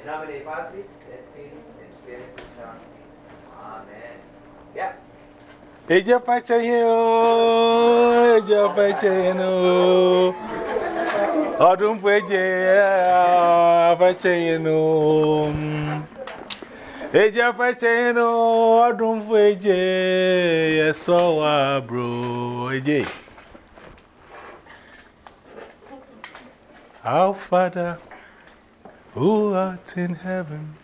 In nome dei Padri, et Filii, et Spiritus Sancti. Amen. Yeah. Eja pachayin o, eja pachayin o. Ọdún fún eje pachayin o. Eja pachayin o, ọdún fún eje ẹ̀sọ́ wa bro. Eje. Our Father, who art in heaven,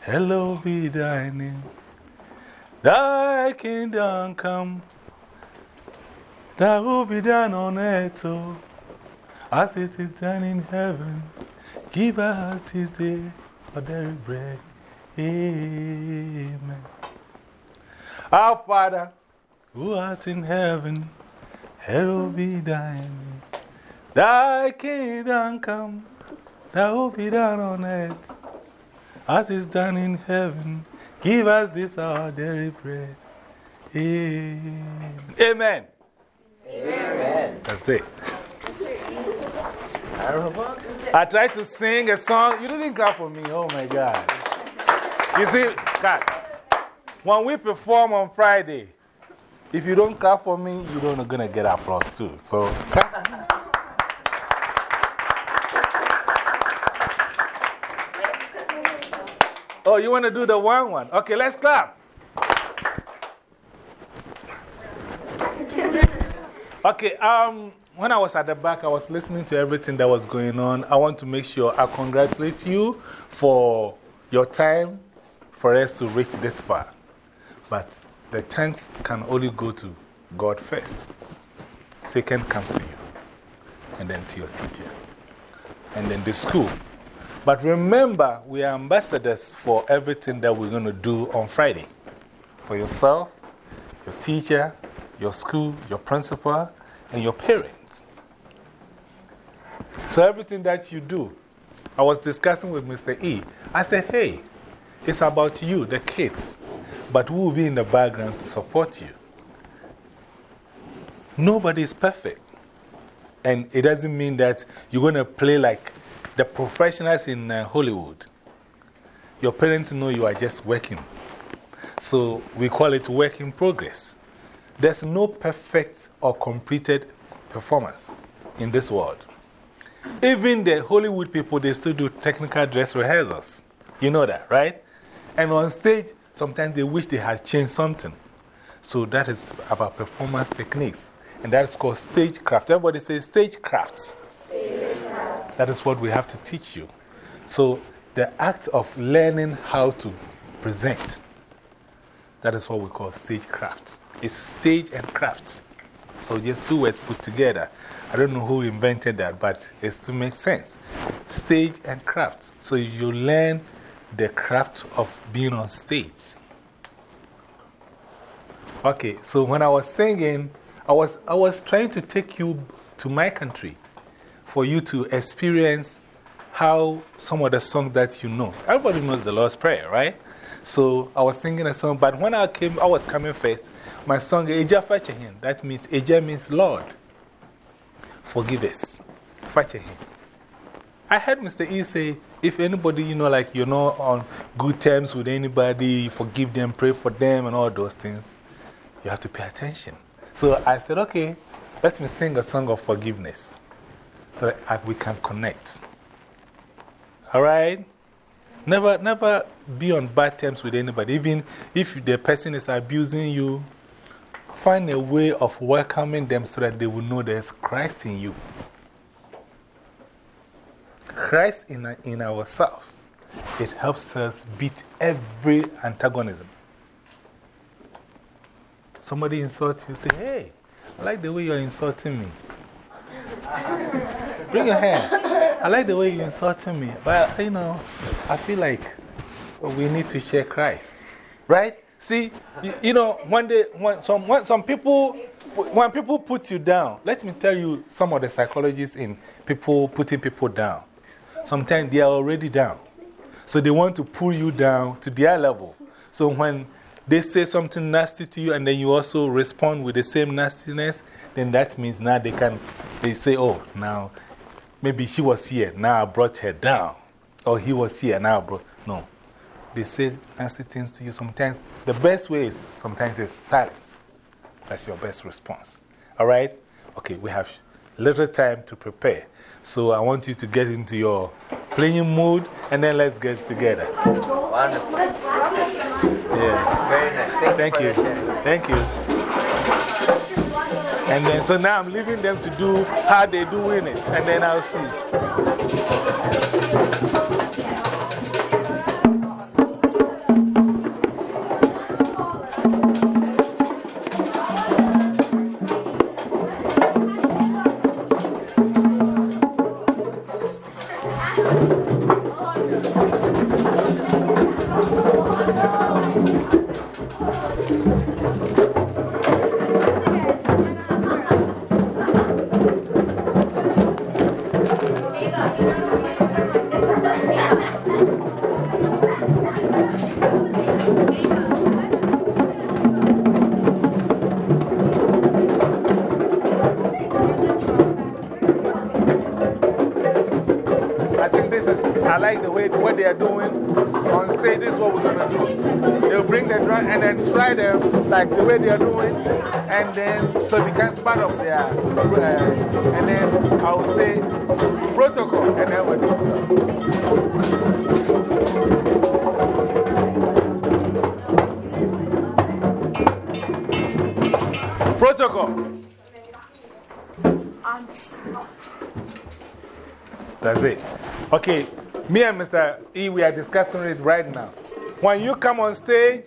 hallowed be thy name. Thy kingdom come, thy will be done on earth, oh, as it is done in heaven. Give us this day our daily bread. Amen. Our Father, who art in heaven, hallowed be thy name. Thy kingdom come, thy will be done on earth, as is done in heaven. Give us this our daily bread. Amen. Amen. Amen. That's it. I tried to sing a song. You didn't clap for me. Oh my God. You see, God, when we perform on Friday, if you don't clap for me, you're not going to get applause too. So, you want to do the one one? Okay, let's clap. Okay, um, when I was at the back, I was listening to everything that was going on. I want to make sure I congratulate you for your time for us to reach this far. But the thanks can only go to God first. Second comes to you, and then to your teacher, and then the school. But remember, we are ambassadors for everything that we're going to do on Friday. For yourself, your teacher, your school, your principal, and your parents. So, everything that you do, I was discussing with Mr. E. I said, hey, it's about you, the kids, but we will be in the background to support you. Nobody is perfect. And it doesn't mean that you're going to play like the professionals in uh, Hollywood. Your parents know you are just working. So we call it work in progress. There's no perfect or completed performance in this world. Even the Hollywood people, they still do technical dress rehearsals. You know that, right? And on stage, sometimes they wish they had changed something. So that is about performance techniques. And that is called stagecraft. Everybody says stagecraft. That is what we have to teach you. So the act of learning how to present, that is what we call stagecraft. It's stage and craft. So just two words put together. I don't know who invented that, but it's to make sense. Stage and craft. So you learn the craft of being on stage. Okay, so when I was singing, I was, I was trying to take you to my country for you to experience how some of the songs that you know. Everybody knows the Lord's Prayer, right? So I was singing a song, but when I came, I was coming first. My song, Eja Fachahin, that means Eja means Lord. Forgive us. Fachahin. I heard Mr. E say, if anybody, you know, like you're not on good terms with anybody, forgive them, pray for them, and all those things, you have to pay attention. So I said, okay, let me sing a song of forgiveness so that we can connect. All right? Never, never be on bad terms with anybody. Even if the person is abusing you, find a way of welcoming them so that they will know there's Christ in you. Christ in, in ourselves, it helps us beat every antagonism. Somebody insults you, say, hey, I like the way you're insulting me. Bring your hand. I like the way you're insulting me. But, you know, I feel like we need to share Christ. Right? See, you, you know, when, they, when, some, when some people, when people put you down, let me tell you some of the psychologists in people putting people down. Sometimes they are already down. So they want to pull you down to their level. So when they say something nasty to you and then you also respond with the same nastiness, then that means now they can, they say, oh, now maybe she was here, now I brought her down. Or he was here, now I brought. No. They say nasty things to you sometimes. The best way is sometimes it's silence. That's your best response. All right? Okay, we have little time to prepare. So I want you to get into your playing mood and then let's get together. Wonderful. Yeah. Very nice. Thank, Thank you. you. for your sharing. Thank you. And then, so now I'm leaving them to do how they're doing it. And then I'll see. Like the way they are doing. And then, so it becomes part of their, uh, and then I will say protocol. And then we'll do Protocol. That's it. Okay, me and Mr. E, we are discussing it right now. When you come on stage,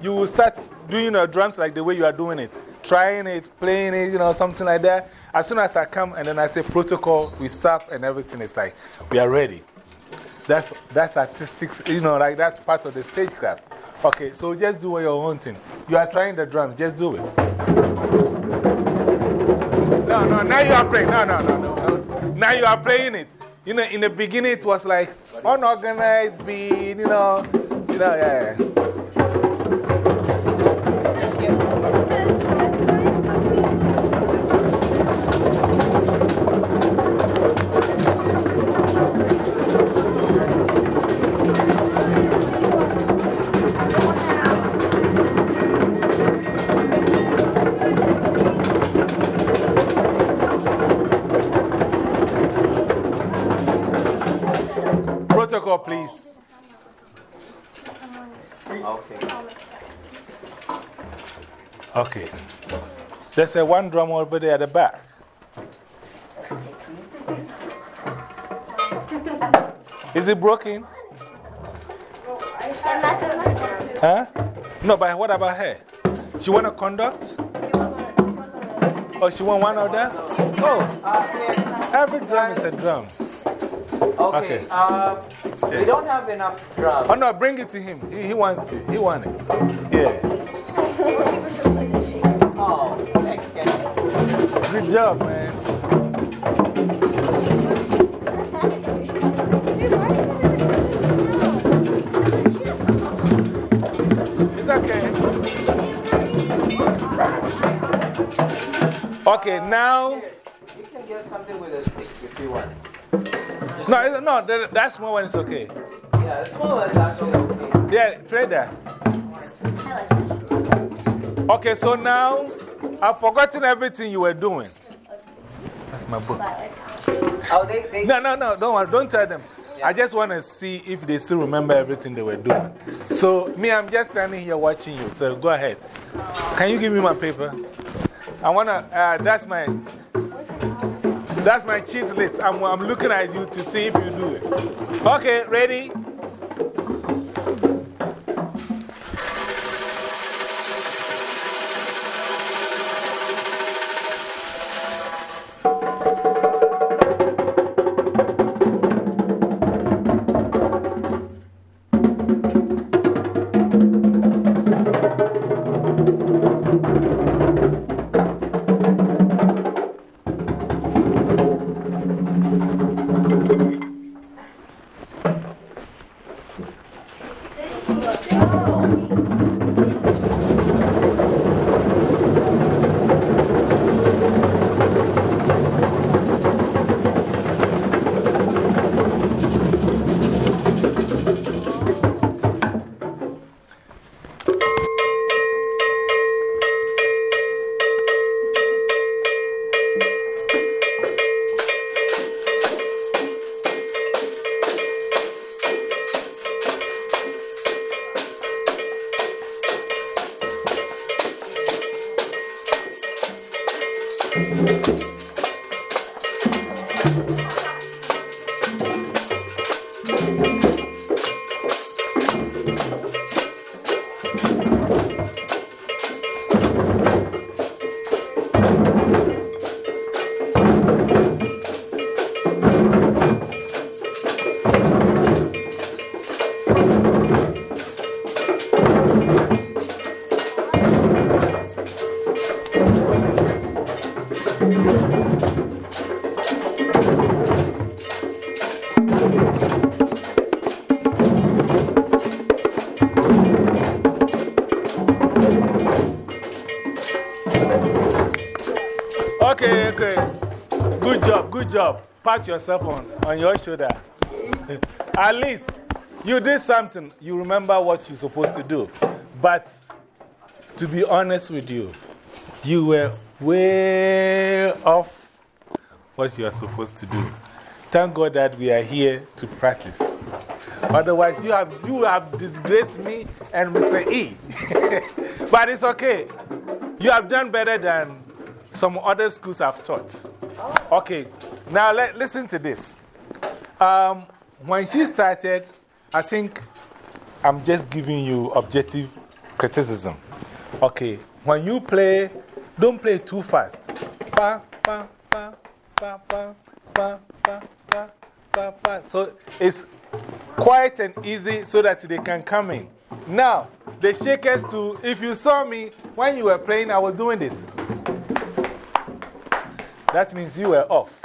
you will start doing your drums like the way you are doing it. Trying it, playing it, you know, something like that. As soon as I come and then I say protocol, we stop and everything is like, we are ready. That's, that's artistic, you know, like that's part of the stagecraft. Okay, so just do your own thing. You are trying the drums, just do it. No, no, now you are playing. No, no, no, no. Now you are playing it. You know, in the beginning it was like unorganized beat, you know, you know, yeah. Protocol, There's a one drum over there at the back. Is it broken? Huh? No, but what about her? She want to conduct? Oh, she want one of them? Oh, every drum is a drum. Okay. Okay. Um, we don't have enough drums. Oh, no, bring it to him. He, he wants it. He wants it. Yeah. Good job, man. It's okay. Okay, now. You can get something with a stick if you want. No, no, that, that small one is okay. Yeah, the small one's actually okay. Yeah, try that. Okay, so now I've forgotten everything you were doing. That's my book. Oh, they, they, No, no, no, don't worry, don't tell them. I just want to see if they still remember everything they were doing. So, me, I'm just standing here watching you. So, go ahead. Can you give me my paper? I want to, uh, that's my, that's my cheat list. I'm, I'm looking at you to see if you do it. Okay, ready? Pat yourself on, on your shoulder. At least you did something. You remember what you're supposed to do. But to be honest with you, you were way off what you are supposed to do. Thank God that we are here to practice. Otherwise, you have, you have disgraced me and Mr. E. but it's okay. You have done better than some other schools have taught. Okay, now let, listen to this. Um, when she started, I think I'm just giving you objective criticism. Okay, when you play, don't play too fast. Pa, pa, pa, pa, pa, pa, pa, pa. So it's quiet and easy so that they can come in. Now, the shakers too, if you saw me when you were playing, I was doing this. That means you were off.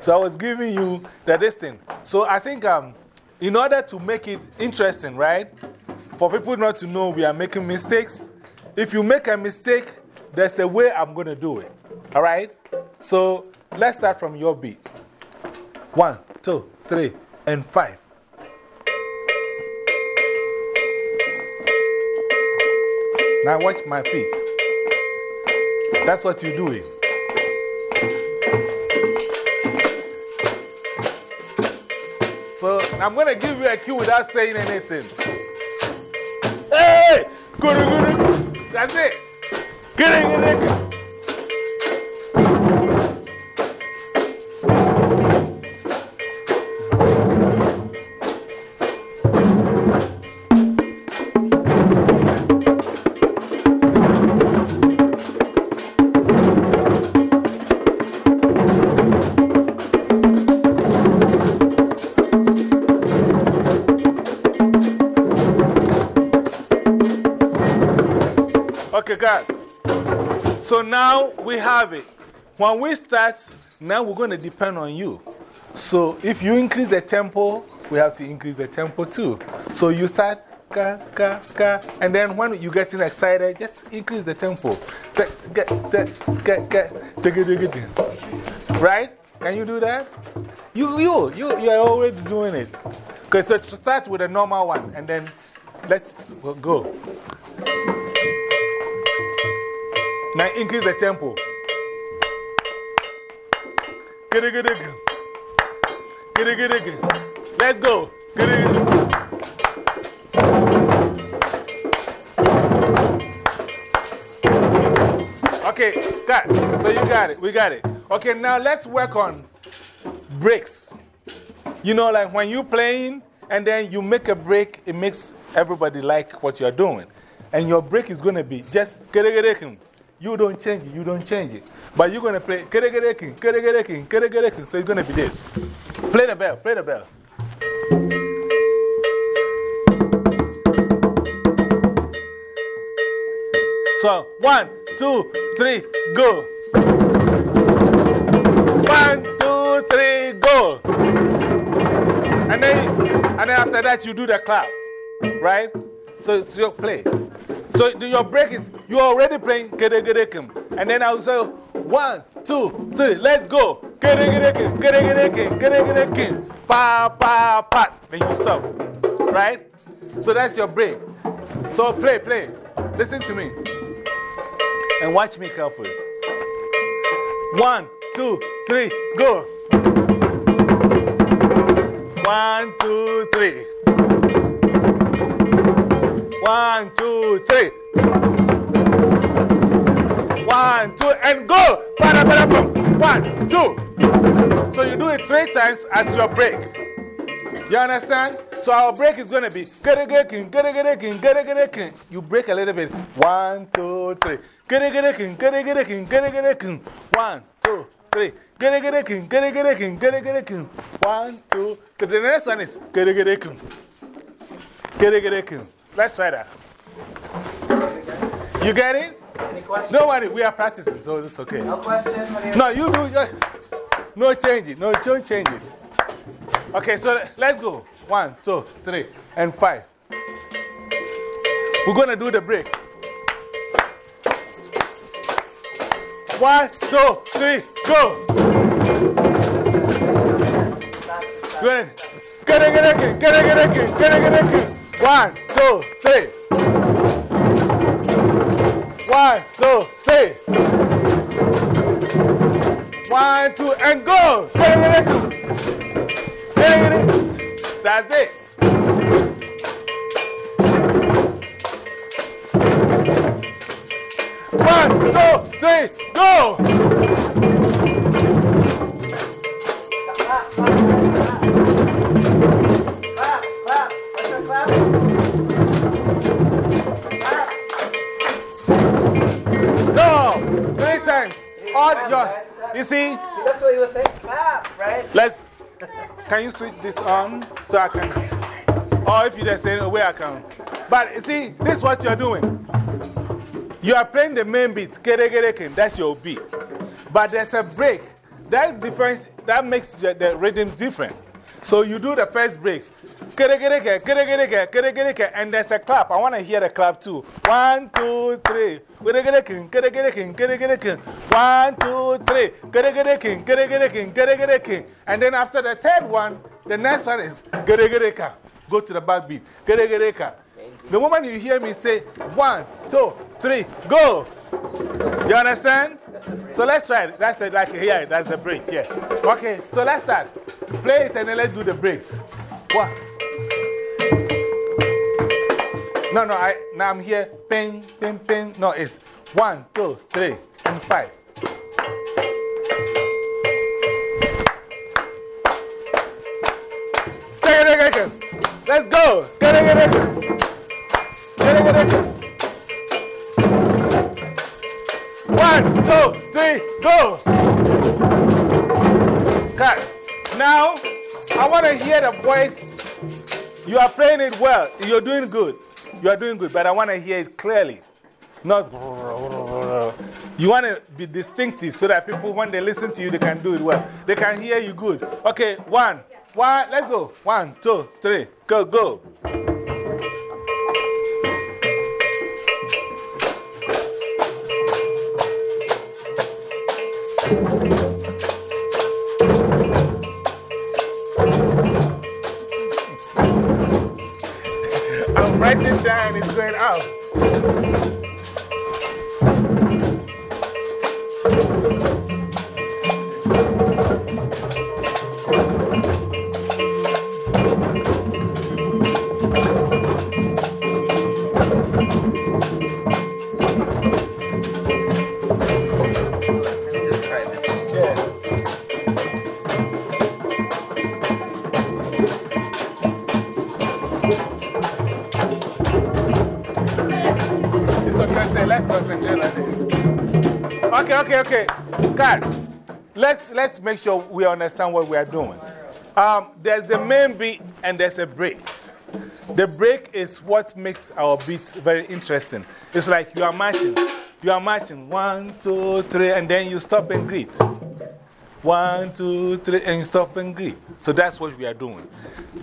So I was giving you the distance. So I think um, in order to make it interesting, right? For people not to know we are making mistakes, if you make a mistake, there's a way I'm going to do it. All right? So let's start from your beat. One, two, three, and five. Now watch my feet. That's what you're doing. I'm going to give you a cue without saying anything. Hey! Guru, guru. That's it. Get it, Okay, God. So now we have it. When we start, now we're going to depend on you. So if you increase the tempo, we have to increase the tempo too. So you start, ka, ka, ka, and then when you're getting excited, just increase the tempo. Right? Can you do that? You, you, you, you are already doing it. Okay, so start with a normal one and then let's go. Now increase the tempo. It, get it, get it. Let's go. Okay, got it. So you got it. We got it. Okay, now let's work on breaks. You know, like when you're playing and then you make a break, it makes everybody like what you're doing. And your break is going to be just You don't change it, you don't change it. But you're going to play keregerekin, keregerekin, keregerekin. So it's going to be this. Play the bell, play the bell. So, one, two, three, go. One, two, three, go. And then, and then after that, you do the clap, right? So, so you play. So your break is, you're already playing Keregerekim. And then I'll say, one, two, three, let's go. Keregerekim, Keregerekim, Keregerekim. Pa, pa, pa. Then you stop. Right? So that's your break. So play, play. Listen to me. And watch me carefully. One, two, three, go. One, two, three. One, two, three. One, two, and go. One, two. So you do it three times as your break. You understand? So our break is going to be you break a little bit. One, two, three. One, two, three. One, two, three. The next one is Let's try that. You get it? No worry, we are practicing, so it's okay. No questions? No, you do. No change it. No, don't change it. Okay, so let's go. One, two, three, and five. We're going to do the break. One, two, three, go. Good. Get it, get it, get it, get it, get it, get it. One, two, three. One, two, three. One, two, and go. That's it. One, two, three, go! You see? That's what he was saying. Clap, right? Let's. Can you switch this on so I can? Or if you just say, oh, where I can. But you see, this is what you're doing. You are playing the main beat, kere kere ken, that's your beat. But there's a break. That difference, that makes the, the rhythm different. So you do the first break, and there's a clap. I want to hear the clap too. One, two, three. One, two, three. And then after the third one, the next one is. Go to the back beat. The moment you hear me say one, two, three, go. You understand? So let's try it. That's it, like here, that's the break, yeah. Okay, so let's start. Play it and then let's do the breaks. What? No, no, I, now I'm here. Ping, ping, ping. No, it's one, two, three, and five. Let's go. Two, three, go. Cut. Now, I want to hear the voice. You are playing it well. You're doing good. You are doing good, but I want to hear it clearly. Not. You want to be distinctive so that people, when they listen to you, they can do it well. They can hear you good. Okay, one. One, let's go. One, two, three. Go, go. I'm writing down, it's going out. Let's, make sure we understand what we are doing. Um, there's the main beat and there's a break. The break is what makes our beats very interesting. It's like you are marching. You are marching one, two, three, and then you stop and greet. One, two, three, and you stop and greet. So that's what we are doing.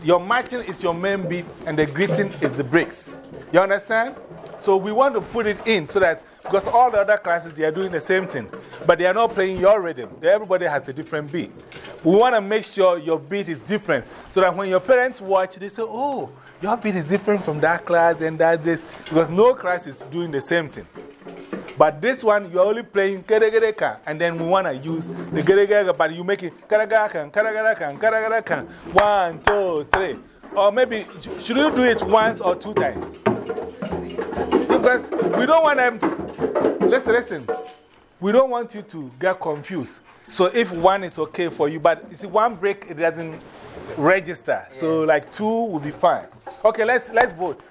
Your marching is your main beat, and the greeting is the breaks. You understand? So we want to put it in so that, because all the other classes, they are doing the same thing, but they are not playing your rhythm. Everybody has a different beat. We want to make sure your beat is different so that when your parents watch, they say, oh, your beat is different from that class and that this. Because no class is doing the same thing. But this one, you're only playing keregereka, and then we want to use the keregereka, but you make it karagarakan, karagarakan, karagarakan. One, two, three. Or maybe, should you do it once or two times? Because we don't want them to. Listen, listen. we don't want you to get confused. So if one is okay for you, but you see, one break, it doesn't register. So like two will be fine. Okay, let's, let's vote.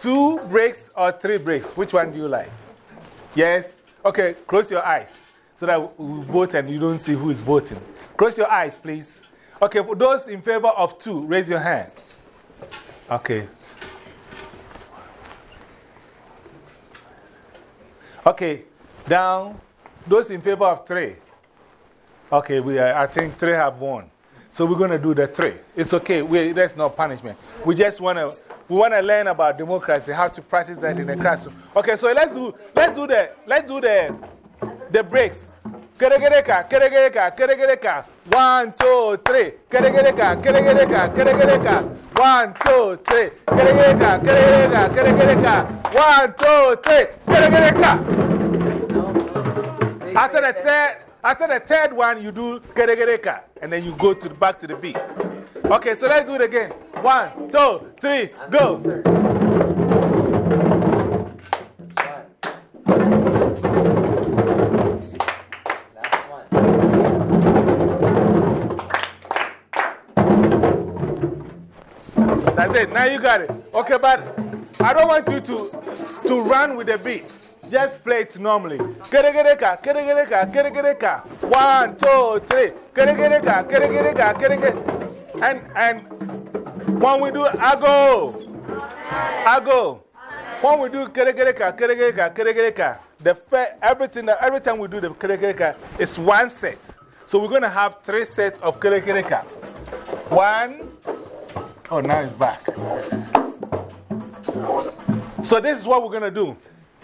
Two breaks or three breaks? Which one do you like? Yes? Okay, close your eyes so that we vote and you don't see who is voting. Close your eyes, please. Okay, for those in favor of two, raise your hand. Okay. Okay, down. Those in favor of three. Okay, we are, I think three have won. So we're going to do the three. It's okay. We, there's no punishment. We just want to we want to learn about democracy, how to practice that in the classroom. Okay, so let's do, let's do the, let's do the, the breaks. Keregereka, keregereka, keregereka. One, two, three. Keregereka, keregereka, keregereka. One, two, three. Keregereka, keregereka, keregereka. One, two, three. Keregereka. After the third, after the third one, you do keregereka. And then you go to the, back to the beat. Okay, so let's do it again. One, two, three, go. That's it. Now you got it. Okay, but I don't want you to, to run with the beat. Just play it normally. Keregereka, keregereka, keregereka. One, two, three. Keregereka, keregereka, keregereka. And, and when we do ago, ago. When we do keregereka, keregereka, keregereka, the everything, that every time we do the keregereka, it's one set. So we're going to have three sets of keregereka. One. Oh, now it's back. So this is what we're going to do.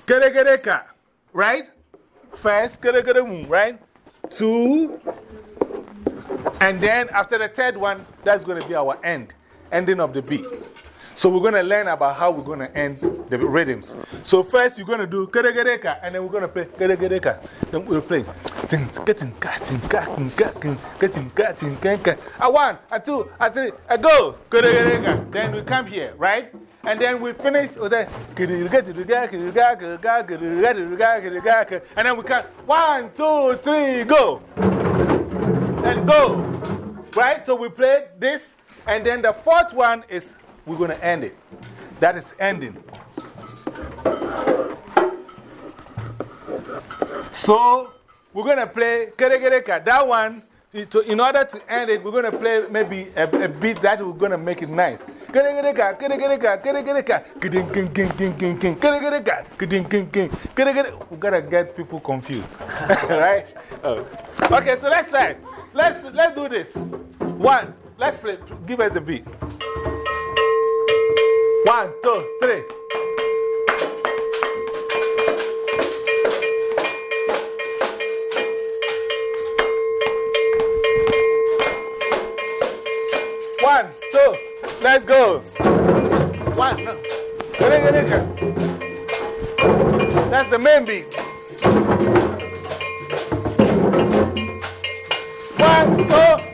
Keregereka, right? First, keregeremu, right? Two. And then after the third one, that's going to be our end, ending of the beat. So we're going to learn about how we're going to end the rhythms. So first you're going to do keregereka, and then we're going to play keregereka. Then we'll play. A one, a two, a three, a go. Keregereka. Then we come here, right? And then we finish with that. And then we come. One, two, three, go. And go. Right? So we play this. And then the fourth one is we're going to end it. That is ending. So we're going to play Keregereka. That one, in order to end it, we're going to play maybe a, a beat that we're going to make it nice. Keregereka, Keregereka, Keregereka, Kiding King King King King King, Keregereka, Kiding King King, Keregereka. We're going to get people confused. right? Oh. Okay, so let's try. Let's, let's do this. One, let's play. Give us the beat. One, two, three. One, two, let's go. One. That's the main beat. One, two,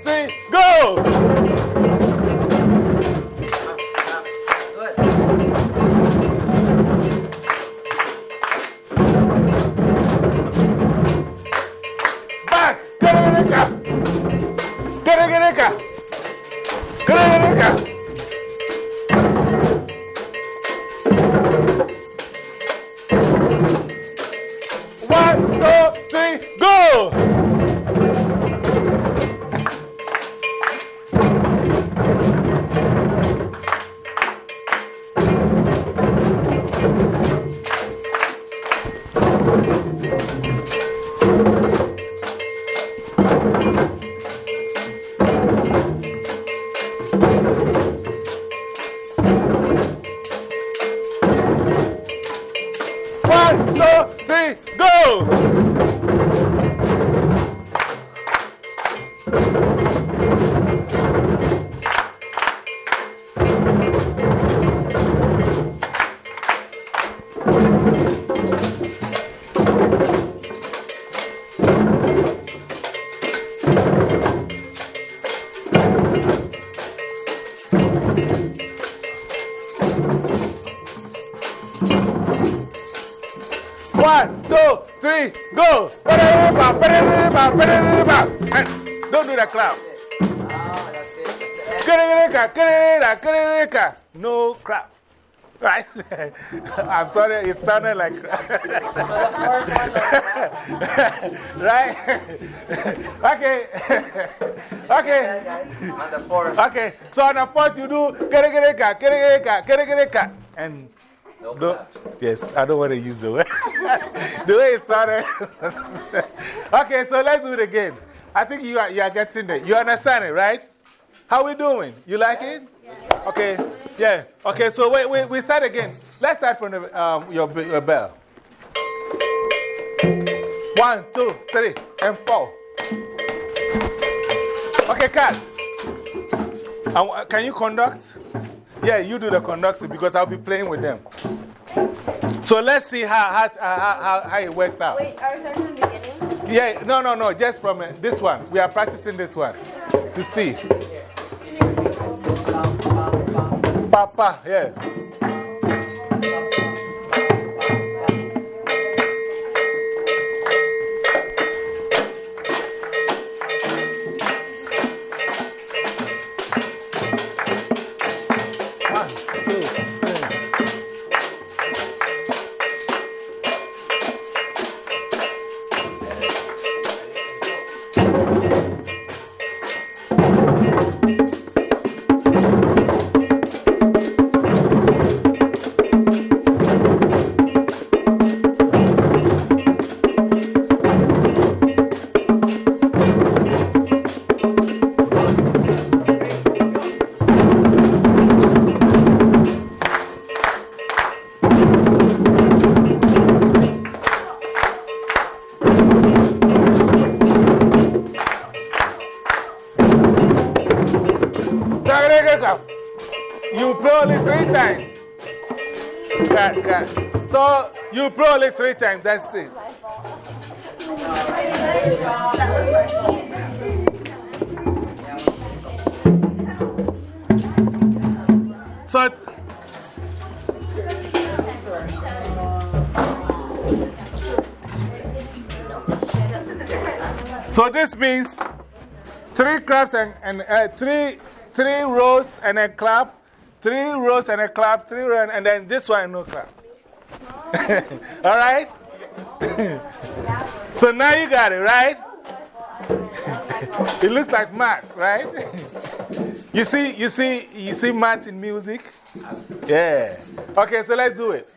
Don't do the clap. No crap. Right? I'm sorry, it sounded like. right? okay. okay. On the fourth. Okay. So on the fourth, you do. And. No No, yes, I don't want to use the word. the way it sounded. okay, so let's do it again. I think you are, you are getting it. You understand it, right? How we doing? You like it? Okay, yeah. Okay, so wait, wait, we start again. Let's start from the, um, your, be- your bell. One, two, three, and four. Okay, cut. Uh, can you conduct? Yeah, you do the conducting because I'll be playing with them. So let's see how, how, how, how, how it works out. Wait, are we starting from the beginning? Yeah, no, no, no, just from uh, this one. We are practicing this one to see. Papa, yeah. That's it. So, so this means three claps and, and uh, three, three rows and a clap, three rows and a clap, three rows, and then this one no clap. All right? so now you got it, right? it looks like math, right? you see, you see, you see math in music? Yeah. Okay, so let's do it.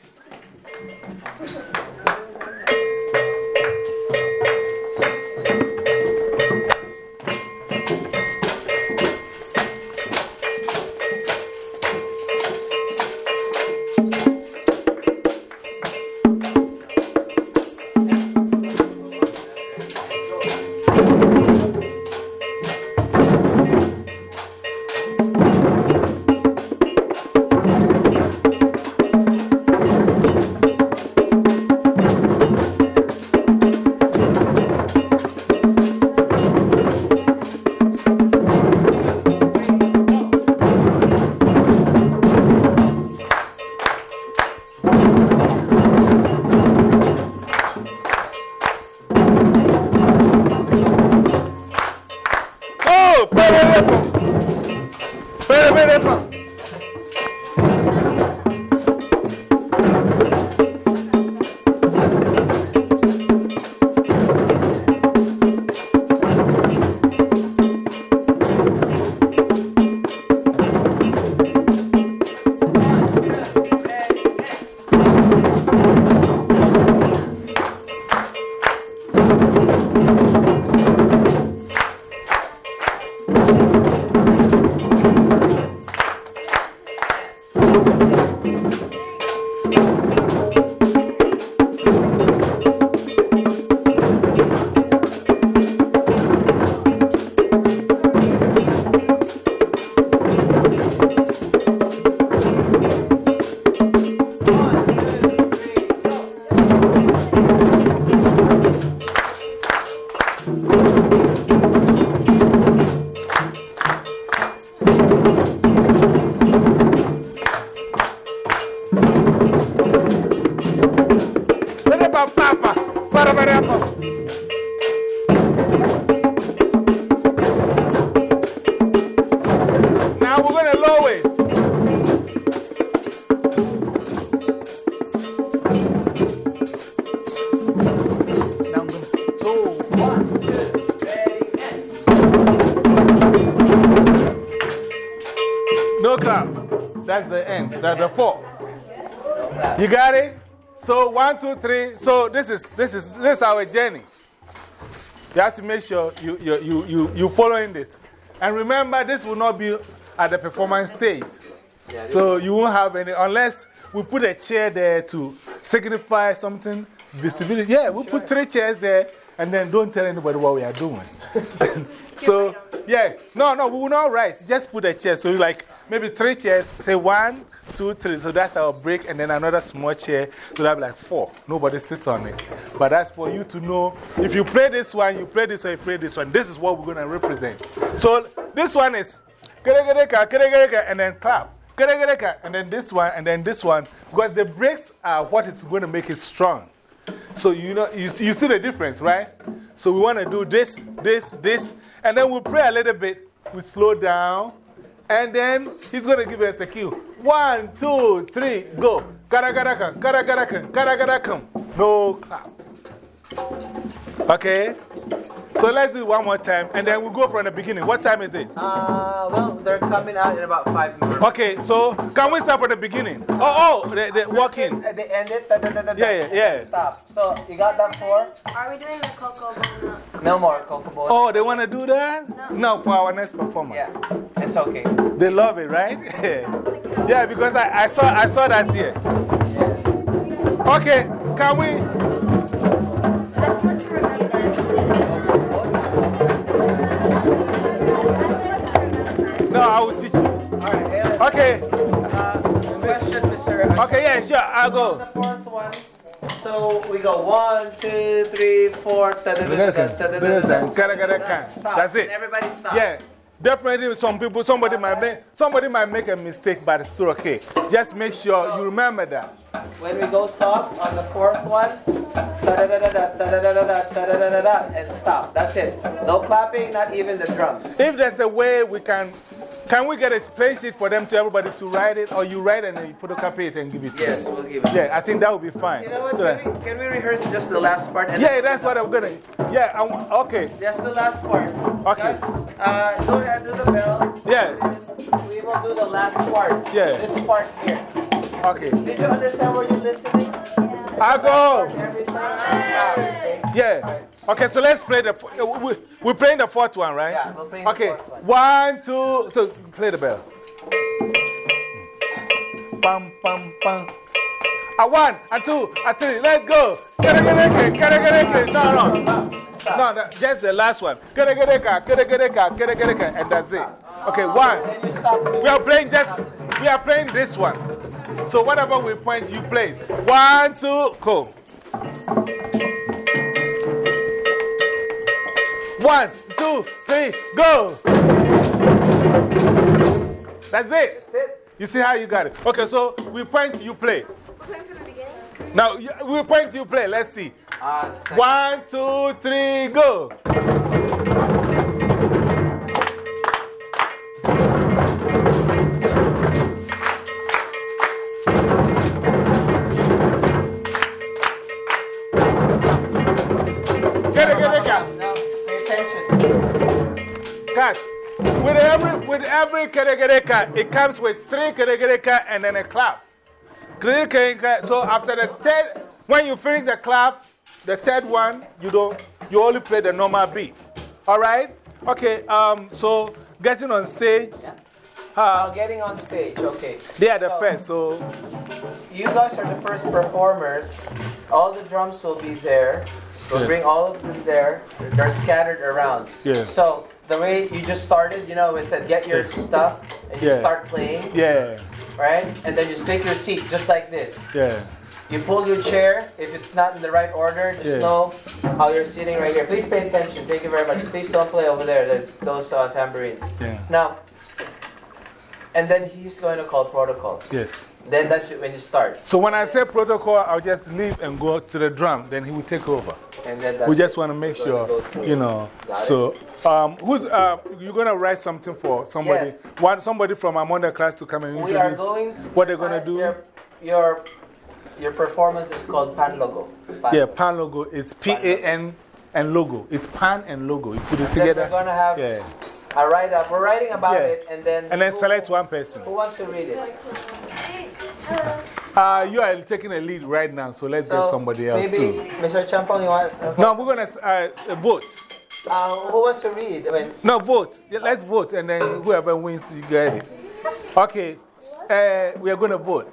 The end. That's the four. You got it? So one, two, three. So this is, this is, this is our journey. You have to make sure you, you, you, you, you following this. And remember, this will not be at the performance stage. So you won't have any, unless we put a chair there to signify something, visibility. Yeah, we put three chairs there and then don't tell anybody what we are doing. so, yeah, no, no, we will not write. Just put a chair. So, you like maybe three chairs, say one, two, three. So that's our break, and then another small chair. So that'll be like four. Nobody sits on it. But that's for you to know. If you play this one, you play this one, you play this one. This is what we're going to represent. So this one is and then clap. And then this one, and then this one. Because the breaks are what is going to make it strong. So you know, you, you see the difference, right? So we want to do this, this, this, and then we pray a little bit. We slow down, and then he's going to give us a cue. One, two, three, go. Gara gara kam, gara gara kam, gara gara kam. No clap. Okay? So let's do it one more time, and then we'll go from the beginning. What time is it? Uh, well, they're coming out in about five minutes. Okay, so can we start from the beginning? Oh, oh, they, they walk in. They end it. Da, da, da, da, da. Yeah, yeah, yeah. Stop. So, you got that four? Are we doing the cocoa bone? No more cocoa bone. Oh, they want to do that? No, for our next performance. Yeah, it's okay. They love it, right? yeah, because I, I, saw, I saw that here. Yes. Okay, can we? Okay, uh, question, Mr. okay, yeah, sure, I'll The go. fourth one. So we go one, two, three, four. That's it. Everybody stop. Yeah, definitely some people, somebody might, make, somebody might make a mistake, but it's still okay. Just make sure you remember that. When we go stop on the fourth one, and stop. That's it. No clapping, not even the drum. If there's a way we can, can we get a space for them to everybody to write it, or you write and then you photocopy it and give it to yes, them? Yes, we'll give it. Yeah, I think that would be fine. You know what? So can, we, can, we, rehearse just the last part? yeah, that's what I'm gonna. Yeah, I'm, okay. That's the last part. Okay. Guys,、uh, go ahead, do the bell. Yeah. We will do the last part. Yeah. This part here. Okay. Did you understand where you're listening? I go. Okay. Yeah. Okay, so let's play the. We, we're playing the fourth one, right? Yeah, we'll play the fourth one. one, two, so play the bell. Bum, bum, bum. A one, a two, a three, let's go. No, no. No, no, just the last one. And that's it. Okay, one. Then you stop. We are playing just, we are playing this one. So whatever we point, you play. One, two, go. One, two, three, go. That's it. You see how you got it? Okay, so we point, you play. We're playing from the beginning? Now, we point, you play. Let's see. Uh, One, two, three, go. Every, with every keregereka, it comes with three keregereka and then a clap. So after the third, when you finish the clap, the third one, you don't, you only play the normal beat. All right? Okay, um, so getting on stage, Now, uh, getting on stage. Okay. they are the first, so You guys are the first performers. All the drums will be there. We'll Yeah. bring all of them there. They're scattered around. Yeah. So, the way you just started, you know, we said get your stuff and you Yeah. start playing, yeah, right? And then you take your seat just like this. yeah. You pull your chair. If it's not in the right order, just Yeah. know how you're sitting right here. Please pay attention. Thank you very much. Please don't play over there. There's those uh, tambourines. Yeah. Now, and then he's going to call protocol. Yes. Then that's when you start. So when I say protocol, I'll just leave and go to the drum, then he will take over. And then We just want to make sure, you know. So, um, who's, uh, you're going to write something for somebody, Yes. one, somebody from among the class to come and introduce We are going to what they're going to do? Your, your, your performance is called Pan Logo. Pan. Yeah, PAN logo. It's P A N and logo. It's PAN and logo. You put it together. we're going to have Yeah. I write up. We're writing about Yeah. it, and then. And then who- select one person. Who wants to read it? Uh, you are taking a lead right now, so let's get somebody else maybe too. Mr. Champong, you want? uh, No, we're going to uh, vote. Uh, who wants to read? I mean, No, vote. Yeah, Let's vote, and then whoever wins, you get it. Okay, uh, we are going to vote.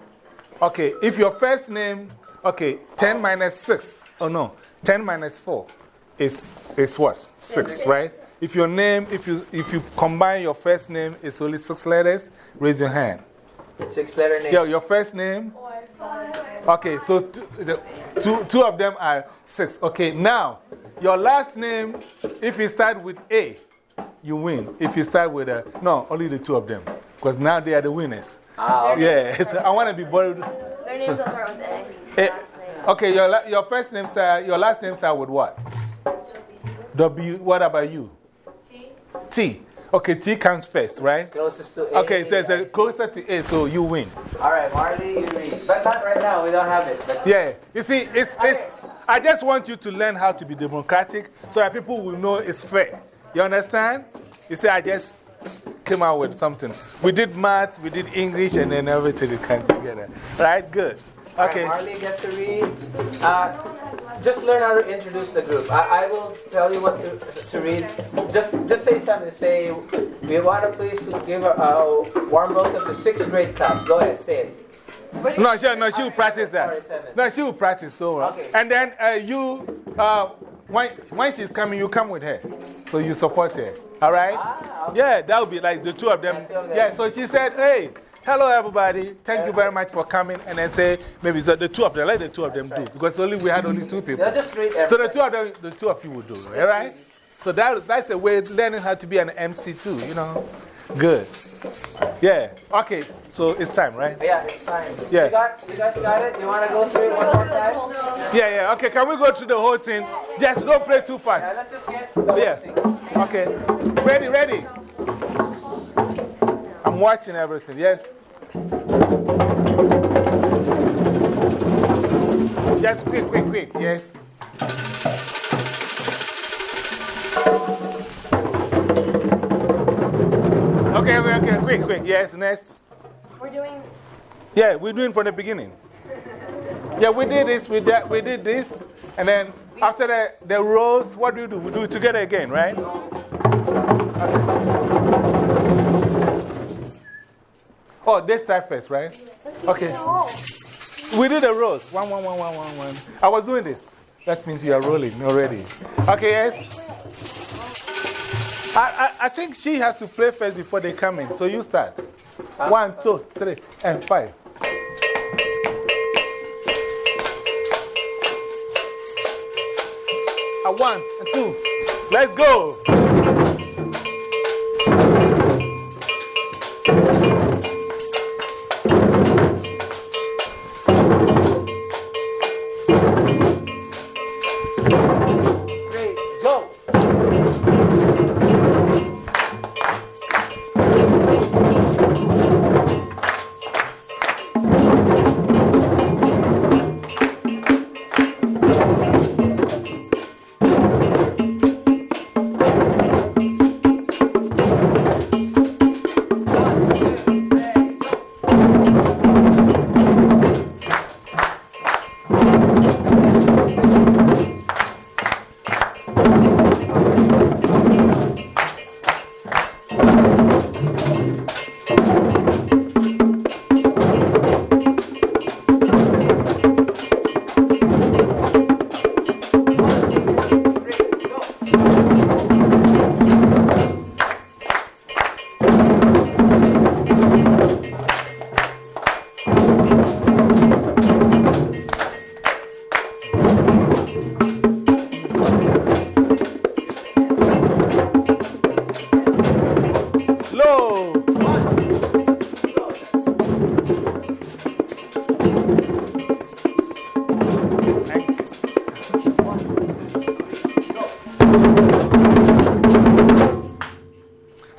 Okay, if your first name, okay, 10 minus 6, oh no, 10 minus 4 is, is what? 6, right? If your name, if you, if you combine your first name, it's only 6 letters, raise your hand. six letter name. Yeah, your first name? Okay, so two, the, two, two of them are 6. Okay, now, your last name, if you start with A, you win. If you start with a, no, only the two of them. Because now they are the winners. Ah, okay. Yeah, so I want to be bold. Their names all start with A. Last name. okay, your, your first name start, your last name start with what? W. What about you? T. Okay, T comes first, right? Closest to A. Okay, so it's uh, closer to A, so you win. All right, Marley, you read. But not right now. We don't have it. But Yeah, you see, it's, it's, I just want you to learn how to be democratic so that people will know it's fair. You understand? You see, I just came out with something. We did math, we did English, and then everything came together. Right? Good. All right, Okay. Marley gets to read. Uh, just learn how to introduce the group. I, I will tell you what to, to read. Just, just say something. Say, we want to please give a, a warm welcome to sixth grade class. Go ahead, say it. No, she, no, she will practice that. No, she will practice so. Okay. And then uh, you, uh, when, when she's coming, you come with her. So you support her. All right? Ah, okay. Yeah, that would be like the two of them. Yeah, two of them. Yeah, so she said, hey, hello everybody. Thank you uh, very much for coming. And then say, maybe so the two of them, let the two of them do. Because only we had only two people. So the two of them, the two of you will do. All right? So that, that's a way of learning how to be an MC too, you know? Good. Yeah. Okay, so it's time, right? Yeah, it's fine. Yeah. You, got, you guys got it? You want to go through it one more time? Yeah, yeah. Okay, can we go through the whole thing? Just don't play too Yeah, fast. let's just get the whole Yeah. thing. Okay. Ready, ready. I'm watching everything, yes? Just quick, quick, quick, yes? Okay, okay, okay, quick, quick, yes, next. We're doing. Yeah, we're doing from the beginning. Yeah, we did this, we did, we did this, and then after the, the rows, what do we do? We do it together again, right? Oh, this time first, right? Okay. We did the rows. One, one, one, one, one, one. I was doing this. That means you are rolling already. Okay, yes? I, I, I think she has to play first before they come in. So you start. One, two, three, and five. A one, a two. Let's go.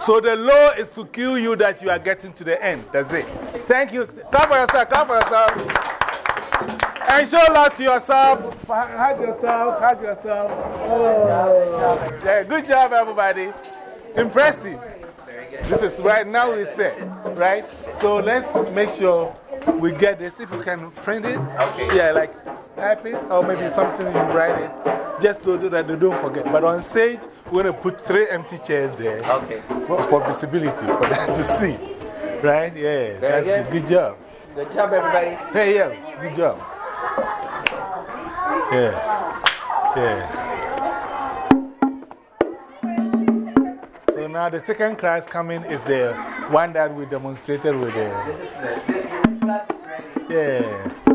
So the law is to kill you that you are getting to the end. That's it. Thank you. Clap for yourself. Clap for yourself. And show love to yourself. Hug yourself. Hug yourself. Oh. Yeah, good job, everybody. Impressive. This is right now we set, right? So let's make sure we get this. If you can print it, Okay. yeah, like type it, or maybe something you write it, just so that they don't forget. But on stage, we're going to put three empty chairs there Okay. for, for visibility, for them to see. Right? Yeah, that's good. good. Good job. Good job, everybody. Hey, yeah, good job. Yeah, yeah. So now the second class coming is the one that we demonstrated with the. This is the, this class is ready. Yeah.